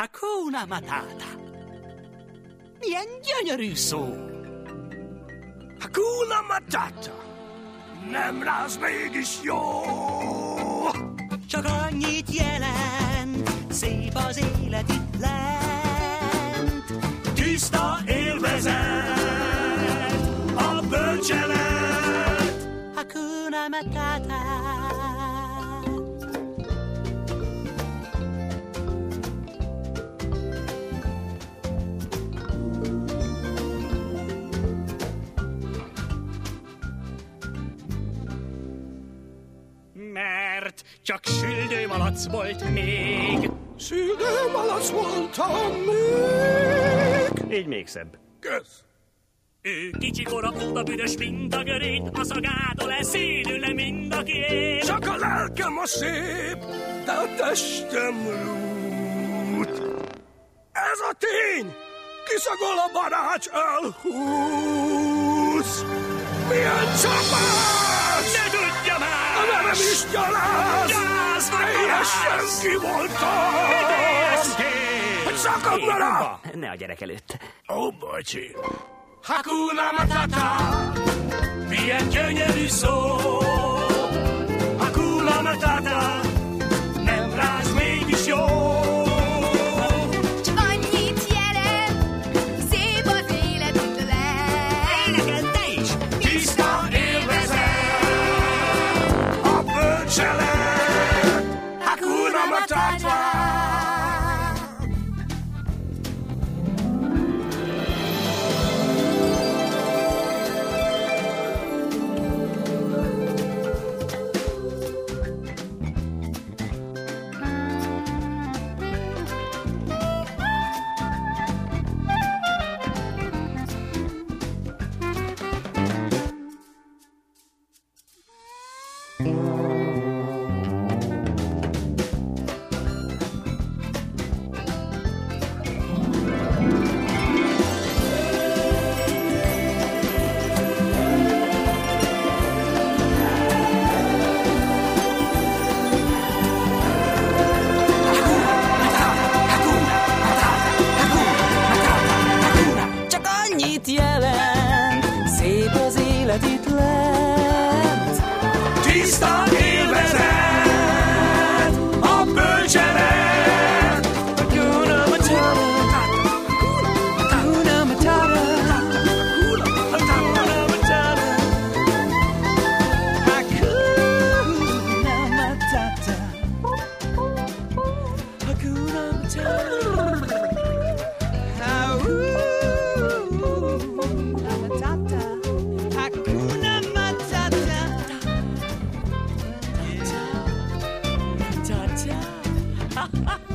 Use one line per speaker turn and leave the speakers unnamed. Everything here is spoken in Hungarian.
Hakuna Matata. Milyen gyönyörű szó.
Hakuna Matata. Nem ráz mégis jó.
Csak annyit jelent, szép az élet itt lent.
Tiszta élvezet, a bölcselet.
Hakuna Matata. Mert csak süldőmalac volt még.
Szüldőmalac voltam még.
Így még szebb.
Kösz.
Ő kicsi korapóta büdös, mint a görét, a szagától elszédül le mind a két.
Csak a lelkem a szép, de a testem lút. Ez a tény, kiszagol a barács elhúz. Milyen csapás! Ki voltam! Hogy szakadna rá!
Ne a gyerek előtt.
Ó, bocsi. Hakuna Matata, milyen gyönyörű szó. Tiszta élvezet, a bölcselet. Hakuna Matata,
Hakuna Matata, Hakuna Matata, Hakuna Matata, Hakuna Matata. 哈。